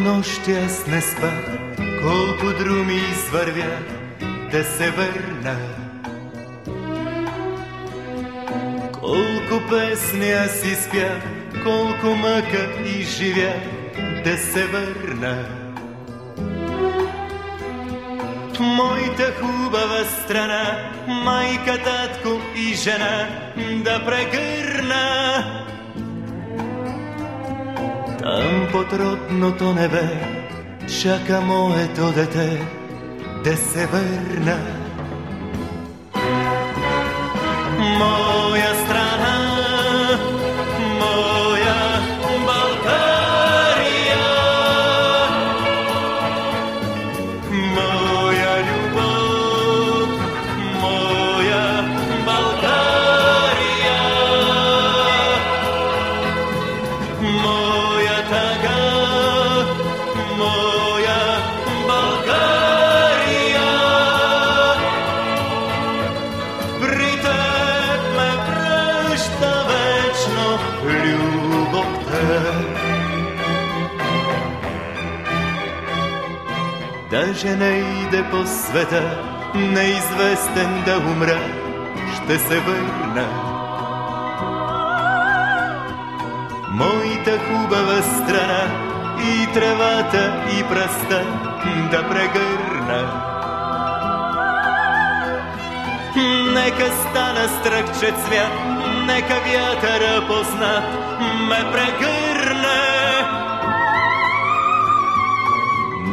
нощи аз не спах, колко друми извървя да се върна. Колко песни аз изпях, колко мъка и живя да се върна. Моята хубава страна, майка, татко и жена да прегърна. Там под родното небе чака моето дете да се върна. Даже не иде по света, неизвестен да умра, ще се върна. Моята хубава страна и тревата и пръста да прегърна. Нека стана стръкче цвят, нека вятъра познат ме прегърне.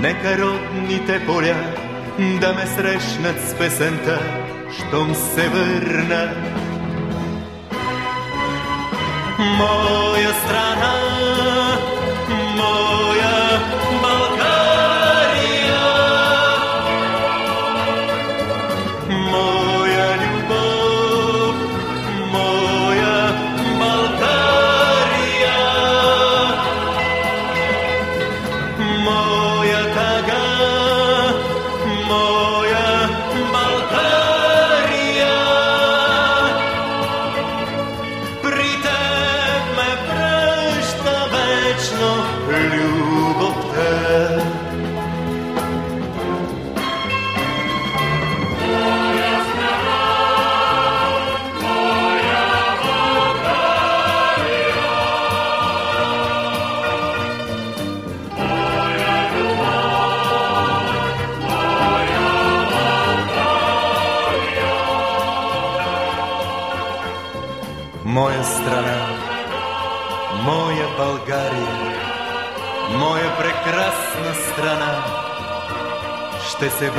Нека родните поля да ме срещнат с песента, щом се върна. Моя страна, моя България, моя любов, моя България, моя тъга, моя Моя страна, моя България, моя прекрасна страна, ще се